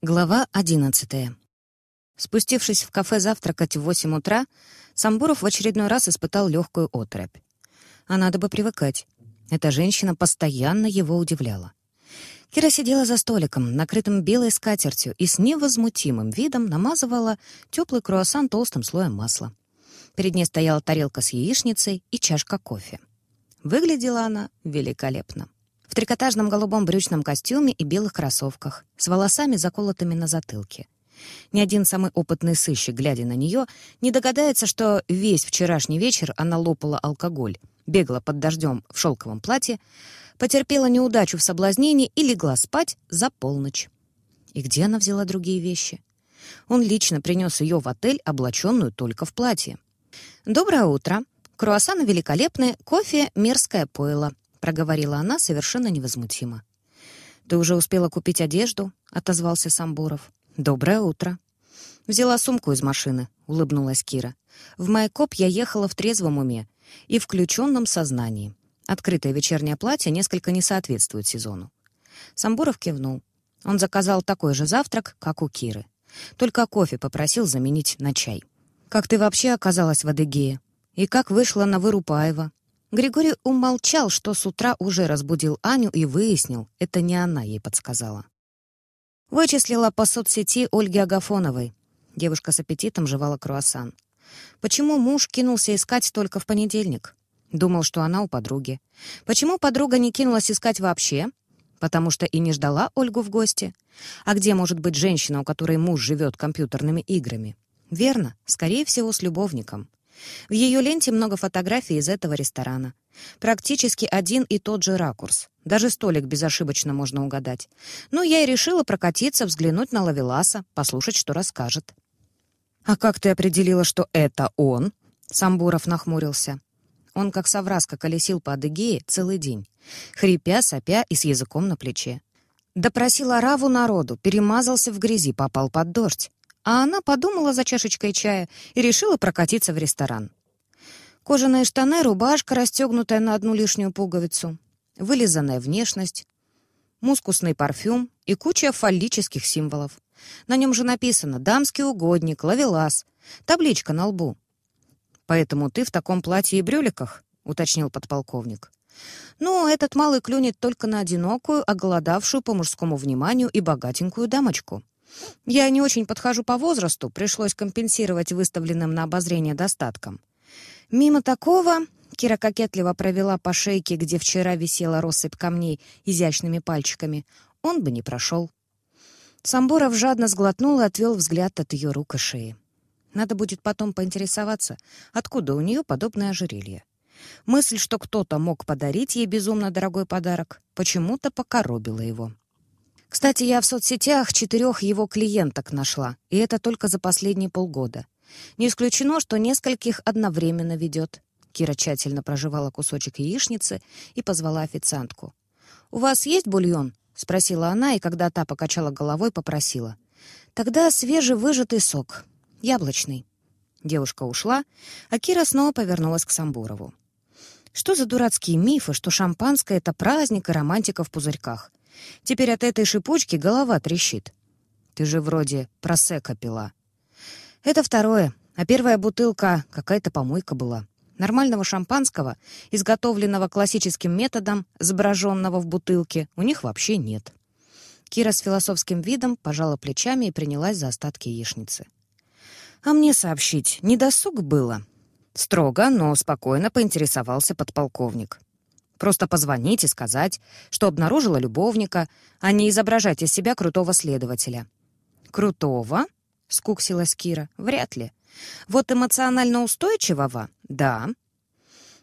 Глава одиннадцатая. Спустившись в кафе завтракать в восемь утра, Самбуров в очередной раз испытал легкую отрыбь. А надо бы привыкать. Эта женщина постоянно его удивляла. Кира сидела за столиком, накрытым белой скатертью, и с невозмутимым видом намазывала теплый круассан толстым слоем масла. Перед ней стояла тарелка с яичницей и чашка кофе. Выглядела она великолепно в трикотажном голубом брючном костюме и белых кроссовках, с волосами, заколотыми на затылке. Ни один самый опытный сыщик, глядя на нее, не догадается, что весь вчерашний вечер она лопала алкоголь, бегала под дождем в шелковом платье, потерпела неудачу в соблазнении и легла спать за полночь. И где она взяла другие вещи? Он лично принес ее в отель, облаченную только в платье. «Доброе утро. Круассаны великолепные, кофе — мерзкое пойло. — проговорила она совершенно невозмутимо. «Ты уже успела купить одежду?» — отозвался Самбуров. «Доброе утро». «Взяла сумку из машины», — улыбнулась Кира. «В Майкоп я ехала в трезвом уме и включенном сознании. Открытое вечернее платье несколько не соответствует сезону». Самбуров кивнул. Он заказал такой же завтрак, как у Киры. Только кофе попросил заменить на чай. «Как ты вообще оказалась в Адыгее? И как вышла на Вырупаева?» Григорий умолчал, что с утра уже разбудил Аню и выяснил, это не она ей подсказала. Вычислила по соцсети Ольги Агафоновой. Девушка с аппетитом жевала круассан. Почему муж кинулся искать только в понедельник? Думал, что она у подруги. Почему подруга не кинулась искать вообще? Потому что и не ждала Ольгу в гости. А где может быть женщина, у которой муж живет компьютерными играми? Верно, скорее всего, с любовником. В ее ленте много фотографий из этого ресторана. Практически один и тот же ракурс. Даже столик безошибочно можно угадать. Ну, я и решила прокатиться, взглянуть на Лавеласа, послушать, что расскажет. «А как ты определила, что это он?» Самбуров нахмурился. Он, как совраска, колесил по Адыгее целый день, хрипя, сопя и с языком на плече. Допросил Араву народу, перемазался в грязи, попал под дождь а она подумала за чашечкой чая и решила прокатиться в ресторан. Кожаные штаны, рубашка, расстегнутая на одну лишнюю пуговицу, вылизанная внешность, мускусный парфюм и куча фаллических символов. На нем же написано «Дамский угодник», «Лавелас», табличка на лбу. «Поэтому ты в таком платье и брюликах?» — уточнил подполковник. «Ну, этот малый клюнет только на одинокую, оголодавшую по мужскому вниманию и богатенькую дамочку. Я не очень подхожу по возрасту, пришлось компенсировать выставленным на обозрение достатком. Мимо такого Кира кокетливо провела по шейке, где вчера висела россыпь камней изящными пальчиками. Он бы не прошел. Самбуров жадно сглотнул и отвел взгляд от ее рук и шеи. Надо будет потом поинтересоваться, откуда у нее подобное ожерелье. Мысль, что кто-то мог подарить ей безумно дорогой подарок, почему-то покоробила его. Кстати, я в соцсетях четырех его клиенток нашла, и это только за последние полгода. Не исключено, что нескольких одновременно ведет. Кира тщательно проживала кусочек яичницы и позвала официантку. «У вас есть бульон?» — спросила она, и когда та покачала головой, попросила. «Тогда свежевыжатый сок. Яблочный». Девушка ушла, а Кира снова повернулась к Самбурову. Что за дурацкие мифы, что шампанское — это праздник и романтика в пузырьках? Теперь от этой шипучки голова трещит. Ты же вроде просека пила. Это второе, а первая бутылка какая-то помойка была. Нормального шампанского, изготовленного классическим методом, сброженного в бутылке, у них вообще нет. Кира с философским видом пожала плечами и принялась за остатки яичницы. «А мне сообщить, не досуг было?» Строго, но спокойно поинтересовался подполковник. Просто позвонить и сказать, что обнаружила любовника, а не изображать из себя крутого следователя. «Крутого?» — скуксилась Кира. «Вряд ли. Вот эмоционально устойчивого? Да.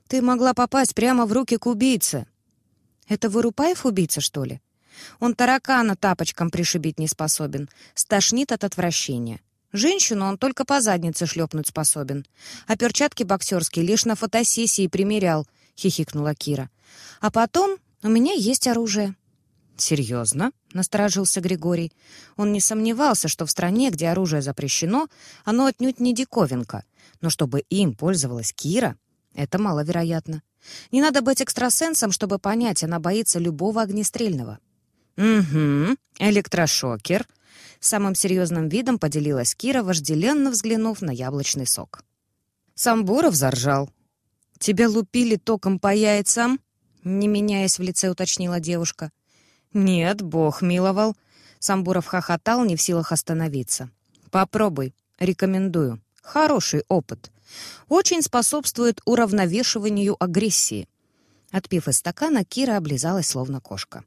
Ты могла попасть прямо в руки к убийце. Это Вырупаев убийца, что ли? Он таракана тапочком пришибить не способен. Стошнит от отвращения. Женщину он только по заднице шлепнуть способен. А перчатки боксерские лишь на фотосессии примерял, — хихикнула Кира. «А потом у меня есть оружие». «Серьезно?» — насторожился Григорий. Он не сомневался, что в стране, где оружие запрещено, оно отнюдь не диковинка. Но чтобы им пользовалась Кира, это маловероятно. Не надо быть экстрасенсом, чтобы понять, она боится любого огнестрельного. «Угу, электрошокер», Самым серьезным видом поделилась Кира, вожделенно взглянув на яблочный сок. Самбуров заржал. «Тебя лупили током по яйцам?» Не меняясь в лице, уточнила девушка. «Нет, бог миловал». Самбуров хохотал, не в силах остановиться. «Попробуй. Рекомендую. Хороший опыт. Очень способствует уравновешиванию агрессии». Отпив из стакана, Кира облизалась, словно кошка.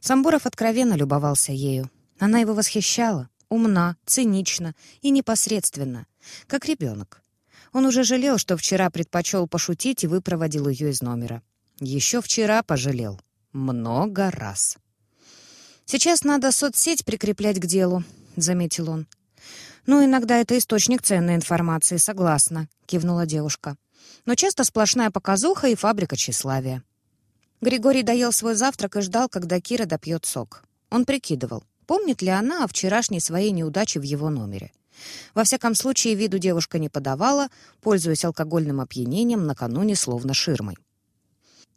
Самбуров откровенно любовался ею. Она его восхищала, умна, цинична и непосредственно, как ребенок. Он уже жалел, что вчера предпочел пошутить и выпроводил ее из номера. Еще вчера пожалел. Много раз. «Сейчас надо соцсеть прикреплять к делу», — заметил он. «Ну, иногда это источник ценной информации, согласна», — кивнула девушка. «Но часто сплошная показуха и фабрика тщеславия». Григорий доел свой завтрак и ждал, когда Кира допьет сок. Он прикидывал, Помнит ли она о вчерашней своей неудаче в его номере? Во всяком случае, виду девушка не подавала, пользуясь алкогольным опьянением накануне словно ширмой.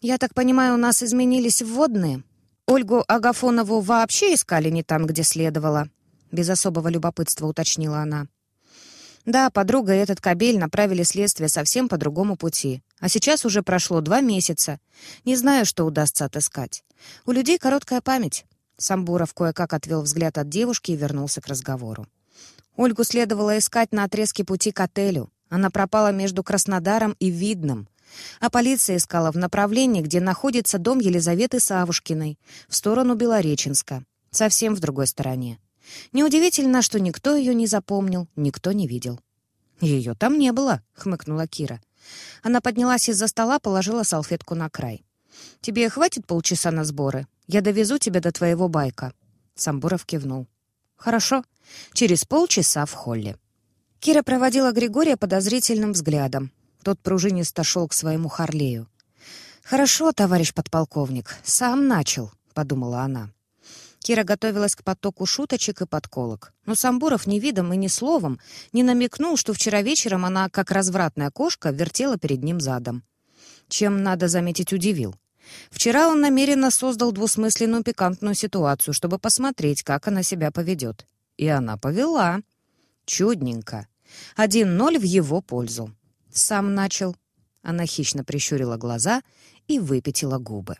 «Я так понимаю, у нас изменились вводные? Ольгу Агафонову вообще искали не там, где следовало?» Без особого любопытства уточнила она. Да, подруга и этот кабель направили следствие совсем по другому пути. А сейчас уже прошло два месяца. Не знаю, что удастся отыскать. У людей короткая память. Самбуров кое-как отвел взгляд от девушки и вернулся к разговору. Ольгу следовало искать на отрезке пути к отелю. Она пропала между Краснодаром и Видным. А полиция искала в направлении, где находится дом Елизаветы Савушкиной, в сторону Белореченска, совсем в другой стороне. Неудивительно, что никто ее не запомнил, никто не видел. «Ее там не было», — хмыкнула Кира. Она поднялась из-за стола, положила салфетку на край. «Тебе хватит полчаса на сборы? Я довезу тебя до твоего байка». Самбуров кивнул. «Хорошо. Через полчаса в холле». Кира проводила Григория подозрительным взглядом. Тот пружинисто шел к своему Харлею. «Хорошо, товарищ подполковник, сам начал», — подумала она. Кира готовилась к потоку шуточек и подколок. Но Самбуров ни видом и ни словом не намекнул, что вчера вечером она, как развратная кошка, вертела перед ним задом. Чем, надо заметить, удивил. Вчера он намеренно создал двусмысленную пикантную ситуацию, чтобы посмотреть, как она себя поведет. И она повела. Чудненько. Один ноль в его пользу. Сам начал. Она хищно прищурила глаза и выпятила губы.